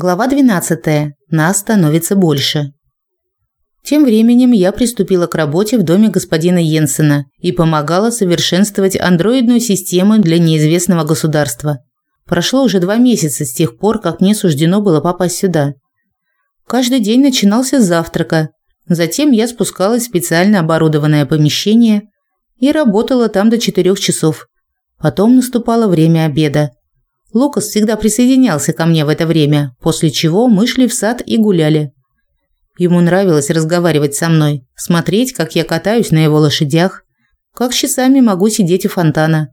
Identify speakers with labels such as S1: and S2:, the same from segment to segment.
S1: Глава 12. Нас становится больше. Тем временем я приступила к работе в доме господина Йенсена и помогала совершенствовать андроидную систему для неизвестного государства. Прошло уже два месяца с тех пор, как мне суждено было попасть сюда. Каждый день начинался с завтрака. Затем я спускалась в специально оборудованное помещение и работала там до четырех часов. Потом наступало время обеда. Лукас всегда присоединялся ко мне в это время, после чего мы шли в сад и гуляли. Ему нравилось разговаривать со мной, смотреть, как я катаюсь на его лошадях, как часами могу сидеть у фонтана.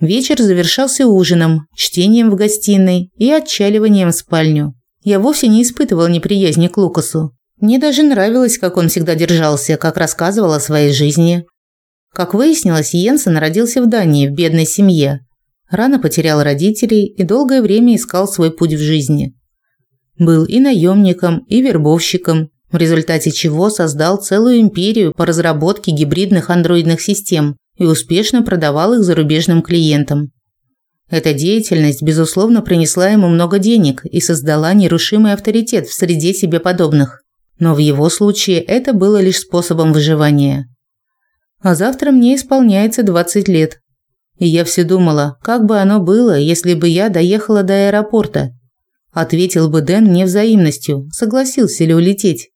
S1: Вечер завершался ужином, чтением в гостиной и отчаливанием в спальню. Я вовсе не испытывал неприязни к Лукасу. Мне даже нравилось, как он всегда держался, как рассказывал о своей жизни. Как выяснилось, Йенсен родился в Дании в бедной семье, Рано потерял родителей и долгое время искал свой путь в жизни. Был и наемником, и вербовщиком, в результате чего создал целую империю по разработке гибридных андроидных систем и успешно продавал их зарубежным клиентам. Эта деятельность, безусловно, принесла ему много денег и создала нерушимый авторитет в среде себе подобных. Но в его случае это было лишь способом выживания. А завтра мне исполняется 20 лет, и я все думала, как бы оно было, если бы я доехала до аэропорта. Ответил бы Дэн мне взаимностью, согласился ли улететь.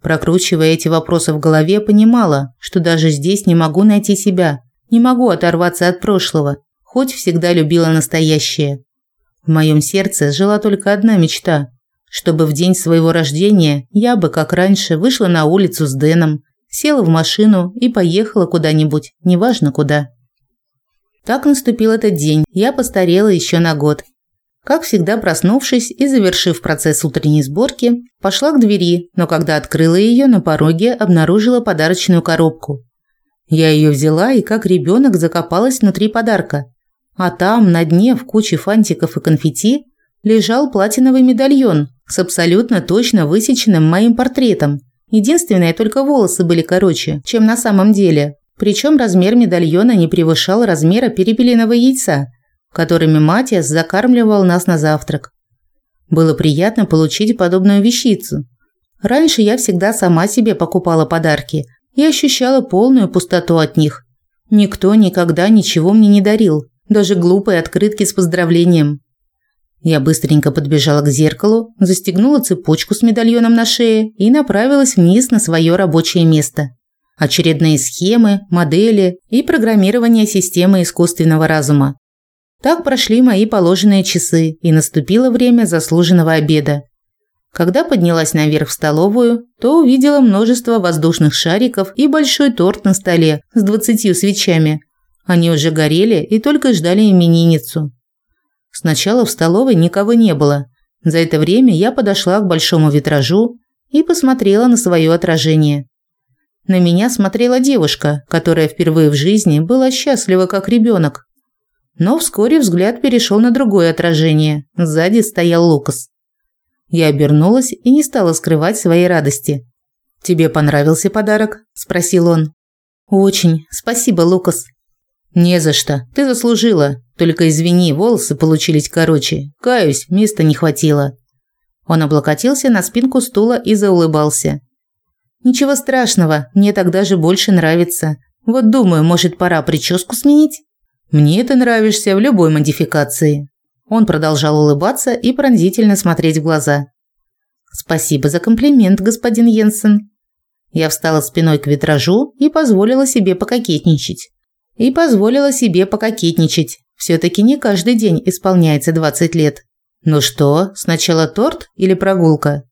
S1: Прокручивая эти вопросы в голове, понимала, что даже здесь не могу найти себя, не могу оторваться от прошлого, хоть всегда любила настоящее. В моем сердце жила только одна мечта, чтобы в день своего рождения я бы, как раньше, вышла на улицу с Дэном, села в машину и поехала куда-нибудь, неважно куда. Так наступил этот день. Я постарела еще на год. Как всегда, проснувшись и завершив процесс утренней сборки, пошла к двери, но когда открыла ее, на пороге обнаружила подарочную коробку. Я ее взяла и как ребенок закопалась внутри подарка. А там, на дне, в куче фантиков и конфетти, лежал платиновый медальон с абсолютно точно высеченным моим портретом. Единственное, только волосы были короче, чем на самом деле. Причем размер медальона не превышал размера перепелиного яйца, которыми Матиас закармливал нас на завтрак. Было приятно получить подобную вещицу. Раньше я всегда сама себе покупала подарки и ощущала полную пустоту от них. Никто никогда ничего мне не дарил, даже глупые открытки с поздравлением. Я быстренько подбежала к зеркалу, застегнула цепочку с медальоном на шее и направилась вниз на свое рабочее место очередные схемы, модели и программирование системы искусственного разума. Так прошли мои положенные часы, и наступило время заслуженного обеда. Когда поднялась наверх в столовую, то увидела множество воздушных шариков и большой торт на столе с двадцатью свечами. Они уже горели и только ждали именинницу. Сначала в столовой никого не было. За это время я подошла к большому витражу и посмотрела на свое отражение. На меня смотрела девушка, которая впервые в жизни была счастлива как ребенок. Но вскоре взгляд перешел на другое отражение. Сзади стоял Лукас. Я обернулась и не стала скрывать своей радости. «Тебе понравился подарок?» – спросил он. «Очень. Спасибо, Лукас». «Не за что. Ты заслужила. Только извини, волосы получились короче. Каюсь, места не хватило». Он облокотился на спинку стула и заулыбался. Ничего страшного, мне так даже больше нравится. Вот думаю, может, пора прическу сменить? Мне ты нравишься в любой модификации. Он продолжал улыбаться и пронзительно смотреть в глаза. Спасибо за комплимент, господин Йенсен. Я встала спиной к витражу и позволила себе пококетничать. И позволила себе пококетничать. все таки не каждый день исполняется 20 лет. Ну что, сначала торт или прогулка?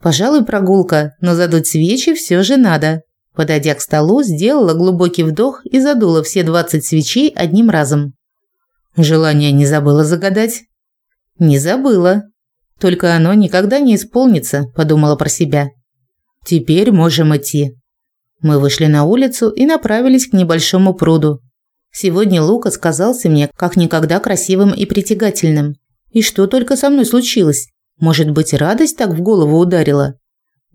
S1: Пожалуй, прогулка, но задуть свечи все же надо. Подойдя к столу, сделала глубокий вдох и задула все 20 свечей одним разом. Желание не забыла загадать? Не забыла. Только оно никогда не исполнится, подумала про себя. Теперь можем идти. Мы вышли на улицу и направились к небольшому пруду. Сегодня Лука сказался мне как никогда красивым и притягательным. И что только со мной случилось? Может быть, радость так в голову ударила?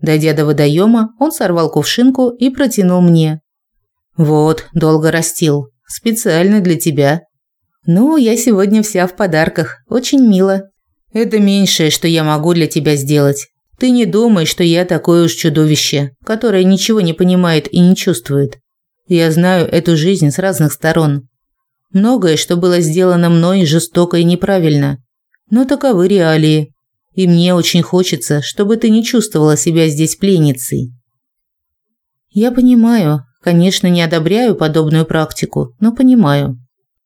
S1: Дойдя до водоема, он сорвал кувшинку и протянул мне. «Вот, долго растил. Специально для тебя». «Ну, я сегодня вся в подарках. Очень мило». Это меньшее, что я могу для тебя сделать. Ты не думай, что я такое уж чудовище, которое ничего не понимает и не чувствует. Я знаю эту жизнь с разных сторон. Многое, что было сделано мной, жестоко и неправильно. Но таковы реалии. И мне очень хочется, чтобы ты не чувствовала себя здесь пленницей. Я понимаю, конечно, не одобряю подобную практику, но понимаю.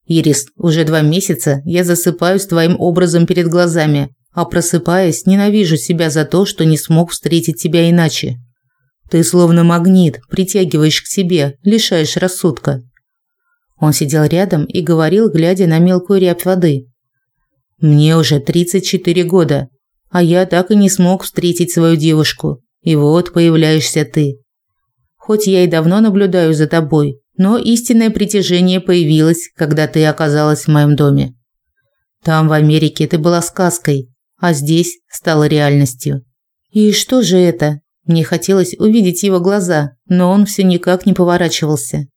S1: Ирис, уже два месяца я засыпаю с твоим образом перед глазами, а просыпаясь, ненавижу себя за то, что не смог встретить тебя иначе. Ты словно магнит, притягиваешь к себе, лишаешь рассудка. Он сидел рядом и говорил, глядя на мелкую рябь воды. Мне уже 34 года, а я так и не смог встретить свою девушку. И вот появляешься ты. Хоть я и давно наблюдаю за тобой, но истинное притяжение появилось, когда ты оказалась в моем доме. Там, в Америке, ты была сказкой, а здесь стала реальностью. И что же это? Мне хотелось увидеть его глаза, но он все никак не поворачивался.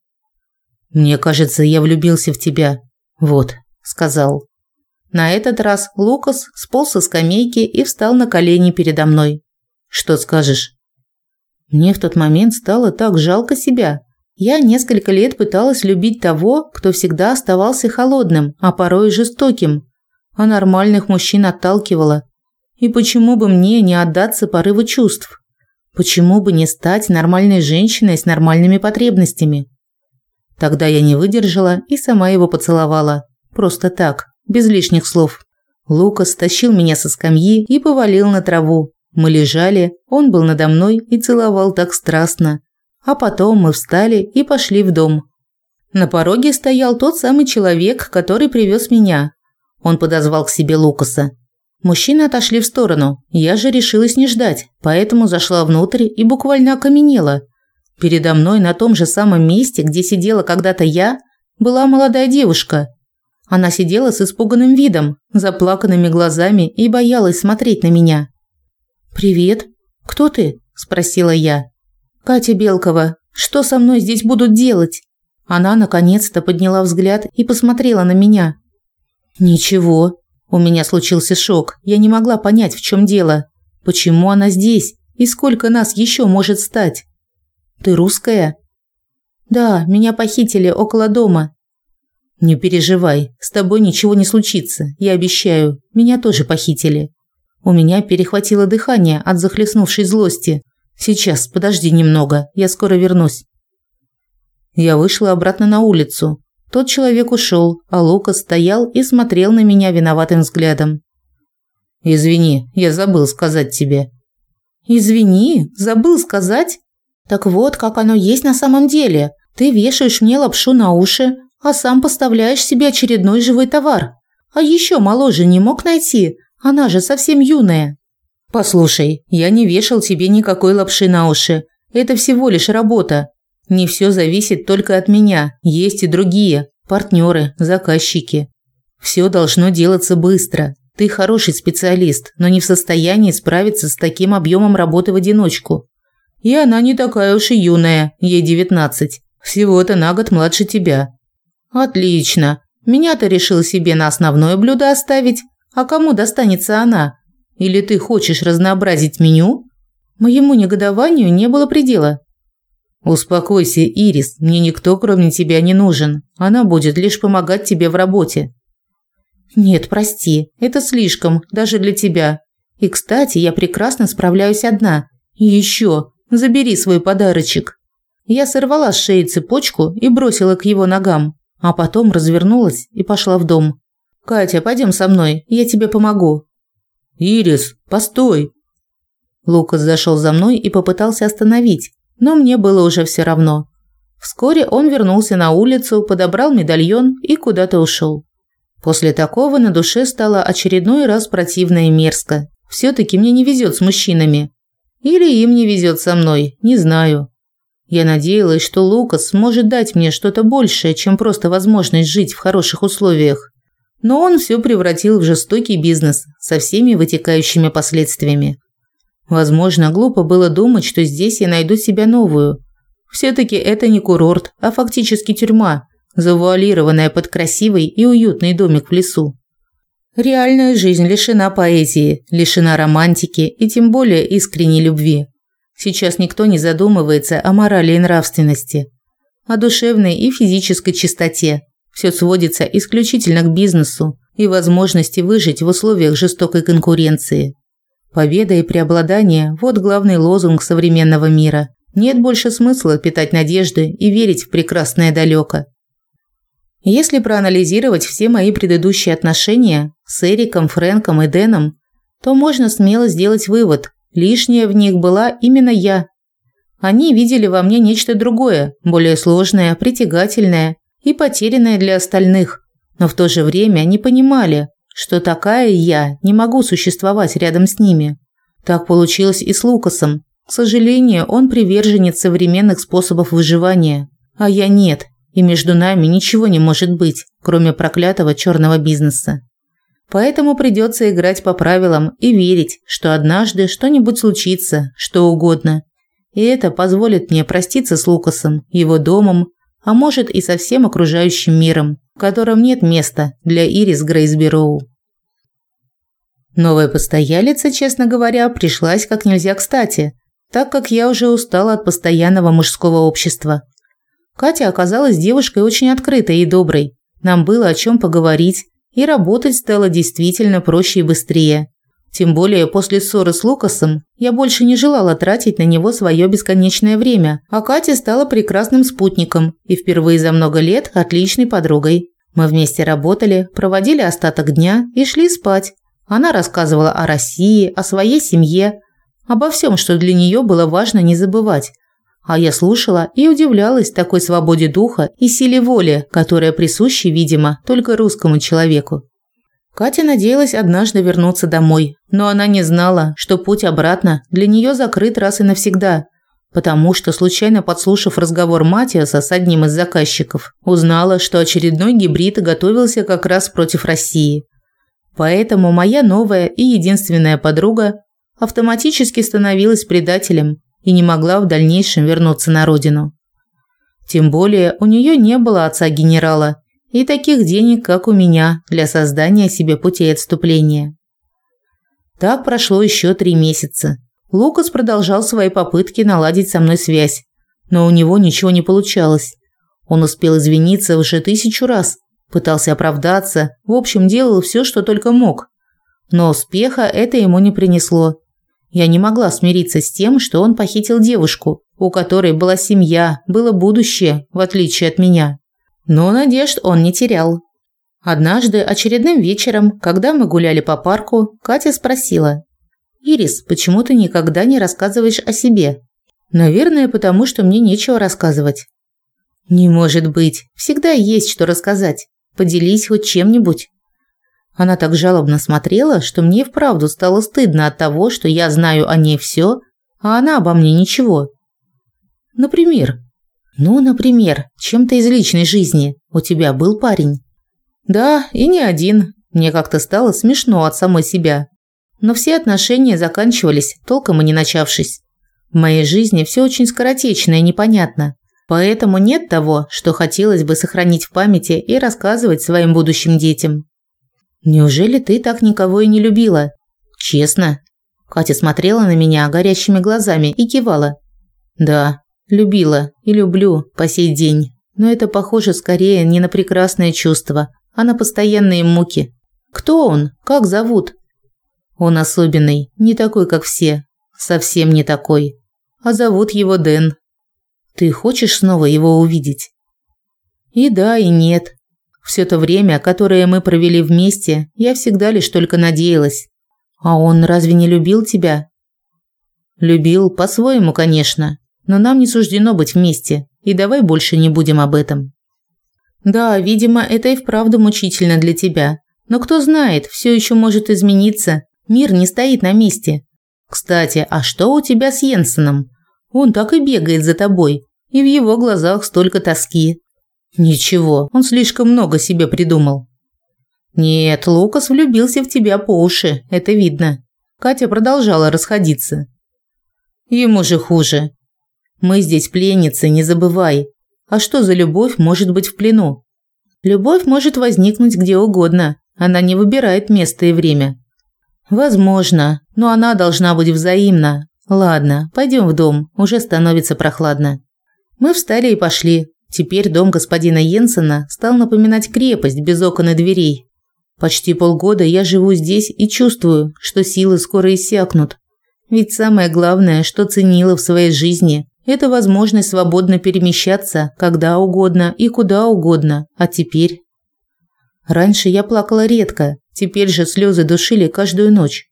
S1: Мне кажется, я влюбился в тебя. Вот, сказал. На этот раз Лукас сполз со скамейки и встал на колени передо мной. Что скажешь? Мне в тот момент стало так жалко себя. Я несколько лет пыталась любить того, кто всегда оставался холодным, а порой жестоким, а нормальных мужчин отталкивала. И почему бы мне не отдаться порыву чувств? Почему бы не стать нормальной женщиной с нормальными потребностями? Тогда я не выдержала и сама его поцеловала. Просто так, без лишних слов. Лукас стащил меня со скамьи и повалил на траву. Мы лежали, он был надо мной и целовал так страстно. А потом мы встали и пошли в дом. На пороге стоял тот самый человек, который привез меня. Он подозвал к себе Лукаса. Мужчины отошли в сторону. Я же решилась не ждать, поэтому зашла внутрь и буквально окаменела. Передо мной на том же самом месте, где сидела когда-то я, была молодая девушка. Она сидела с испуганным видом, заплаканными глазами и боялась смотреть на меня. «Привет. Кто ты?» – спросила я. «Катя Белкова. Что со мной здесь будут делать?» Она наконец-то подняла взгляд и посмотрела на меня. «Ничего». У меня случился шок. Я не могла понять, в чем дело. Почему она здесь? И сколько нас еще может стать? «Ты русская?» «Да, меня похитили около дома». «Не переживай, с тобой ничего не случится, я обещаю. Меня тоже похитили». У меня перехватило дыхание от захлестнувшей злости. «Сейчас, подожди немного, я скоро вернусь». Я вышла обратно на улицу. Тот человек ушел, а Лука стоял и смотрел на меня виноватым взглядом. «Извини, я забыл сказать тебе». «Извини, забыл сказать?» «Так вот, как оно есть на самом деле. Ты вешаешь мне лапшу на уши, а сам поставляешь себе очередной живой товар. А еще моложе не мог найти, она же совсем юная». «Послушай, я не вешал тебе никакой лапши на уши. Это всего лишь работа. Не все зависит только от меня, есть и другие партнеры, заказчики. Все должно делаться быстро. Ты хороший специалист, но не в состоянии справиться с таким объемом работы в одиночку. И она не такая уж и юная, ей 19. Всего-то на год младше тебя. Отлично. Меня ты решил себе на основное блюдо оставить, а кому достанется она? Или ты хочешь разнообразить меню? Моему негодованию не было предела. Успокойся, Ирис, мне никто кроме тебя не нужен. Она будет лишь помогать тебе в работе. Нет, прости, это слишком, даже для тебя. И, кстати, я прекрасно справляюсь одна. И еще, забери свой подарочек. Я сорвала с шеи цепочку и бросила к его ногам, а потом развернулась и пошла в дом. Катя, пойдем со мной, я тебе помогу. Ирис, постой. Лукас зашел за мной и попытался остановить, но мне было уже все равно. Вскоре он вернулся на улицу, подобрал медальон и куда-то ушел. После такого на душе стало очередной раз противно и мерзко. Все-таки мне не везет с мужчинами. Или им не везет со мной, не знаю. Я надеялась, что Лукас сможет дать мне что-то большее, чем просто возможность жить в хороших условиях. Но он все превратил в жестокий бизнес со всеми вытекающими последствиями. Возможно, глупо было думать, что здесь я найду себя новую. Все-таки это не курорт, а фактически тюрьма, завуалированная под красивый и уютный домик в лесу. Реальная жизнь лишена поэзии, лишена романтики и тем более искренней любви. Сейчас никто не задумывается о морали и нравственности, о душевной и физической чистоте. Все сводится исключительно к бизнесу и возможности выжить в условиях жестокой конкуренции. Победа и преобладание – вот главный лозунг современного мира. Нет больше смысла питать надежды и верить в прекрасное далеко. Если проанализировать все мои предыдущие отношения с Эриком, Фрэнком и Дэном, то можно смело сделать вывод – лишняя в них была именно я. Они видели во мне нечто другое, более сложное, притягательное и потерянное для остальных, но в то же время не понимали, что такая я не могу существовать рядом с ними. Так получилось и с Лукасом. К сожалению, он приверженец современных способов выживания, а я нет, и между нами ничего не может быть, кроме проклятого черного бизнеса. Поэтому придется играть по правилам и верить, что однажды что-нибудь случится, что угодно. И это позволит мне проститься с Лукасом, его домом, а может и со всем окружающим миром, в котором нет места для Ирис Грейсбероу. Новая постоялица, честно говоря, пришлась как нельзя кстати, так как я уже устала от постоянного мужского общества. Катя оказалась девушкой очень открытой и доброй. Нам было о чем поговорить, и работать стало действительно проще и быстрее. Тем более после ссоры с Лукасом я больше не желала тратить на него свое бесконечное время, а Катя стала прекрасным спутником и впервые за много лет отличной подругой. Мы вместе работали, проводили остаток дня и шли спать. Она рассказывала о России, о своей семье, обо всем, что для нее было важно не забывать. А я слушала и удивлялась такой свободе духа и силе воли, которая присуща, видимо, только русскому человеку. Катя надеялась однажды вернуться домой, но она не знала, что путь обратно для нее закрыт раз и навсегда, потому что, случайно подслушав разговор Матиаса с одним из заказчиков, узнала, что очередной гибрид готовился как раз против России. Поэтому моя новая и единственная подруга автоматически становилась предателем и не могла в дальнейшем вернуться на родину. Тем более у нее не было отца-генерала, и таких денег, как у меня, для создания себе путей отступления. Так прошло еще три месяца. Лукас продолжал свои попытки наладить со мной связь, но у него ничего не получалось. Он успел извиниться уже тысячу раз, пытался оправдаться, в общем, делал все, что только мог. Но успеха это ему не принесло. Я не могла смириться с тем, что он похитил девушку, у которой была семья, было будущее, в отличие от меня. Но надежд он не терял. Однажды очередным вечером, когда мы гуляли по парку, Катя спросила: "Ирис, почему ты никогда не рассказываешь о себе?" "Наверное, потому что мне нечего рассказывать". "Не может быть. Всегда есть что рассказать. Поделись хоть чем-нибудь". Она так жалобно смотрела, что мне вправду стало стыдно от того, что я знаю о ней все, а она обо мне ничего. Например, ну, например, чем-то из личной жизни. У тебя был парень? Да, и не один. Мне как-то стало смешно от самой себя. Но все отношения заканчивались, толком и не начавшись. В моей жизни все очень скоротечно и непонятно. Поэтому нет того, что хотелось бы сохранить в памяти и рассказывать своим будущим детям. Неужели ты так никого и не любила? Честно? Катя смотрела на меня горящими глазами и кивала. Да, Любила и люблю по сей день, но это похоже скорее не на прекрасное чувство, а на постоянные муки. Кто он? Как зовут? Он особенный, не такой, как все. Совсем не такой. А зовут его Дэн. Ты хочешь снова его увидеть? И да, и нет. Все то время, которое мы провели вместе, я всегда лишь только надеялась. А он разве не любил тебя? Любил по-своему, конечно. Но нам не суждено быть вместе, и давай больше не будем об этом. Да, видимо, это и вправду мучительно для тебя. Но кто знает, все еще может измениться. Мир не стоит на месте. Кстати, а что у тебя с Йенсеном? Он так и бегает за тобой, и в его глазах столько тоски. Ничего, он слишком много себе придумал. Нет, Лукас влюбился в тебя по уши, это видно. Катя продолжала расходиться. Ему же хуже. Мы здесь пленницы, не забывай. А что за любовь может быть в плену? Любовь может возникнуть где угодно. Она не выбирает место и время. Возможно, но она должна быть взаимна. Ладно, пойдем в дом, уже становится прохладно. Мы встали и пошли. Теперь дом господина Йенсена стал напоминать крепость без окон и дверей. Почти полгода я живу здесь и чувствую, что силы скоро иссякнут. Ведь самое главное, что ценила в своей жизни, это возможность свободно перемещаться когда угодно и куда угодно. А теперь Раньше я плакала редко, теперь же слезы душили каждую ночь.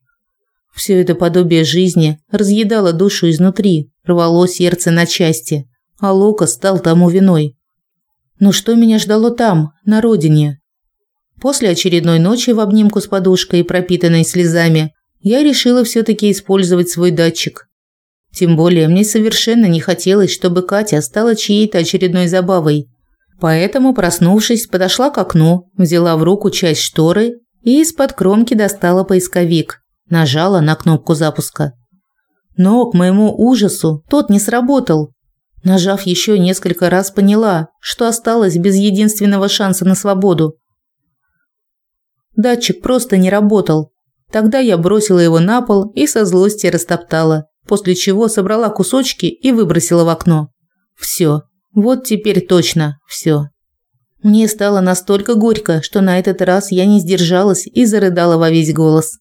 S1: Все это подобие жизни разъедало душу изнутри, рвало сердце на части, а Лока стал тому виной. Но что меня ждало там, на родине? После очередной ночи в обнимку с подушкой, пропитанной слезами, я решила все таки использовать свой датчик. Тем более мне совершенно не хотелось, чтобы Катя стала чьей-то очередной забавой. Поэтому, проснувшись, подошла к окну, взяла в руку часть шторы и из-под кромки достала поисковик. Нажала на кнопку запуска. Но, к моему ужасу, тот не сработал. Нажав еще несколько раз, поняла, что осталась без единственного шанса на свободу. Датчик просто не работал. Тогда я бросила его на пол и со злости растоптала, после чего собрала кусочки и выбросила в окно. Все, вот теперь точно все. Мне стало настолько горько, что на этот раз я не сдержалась и зарыдала во весь голос.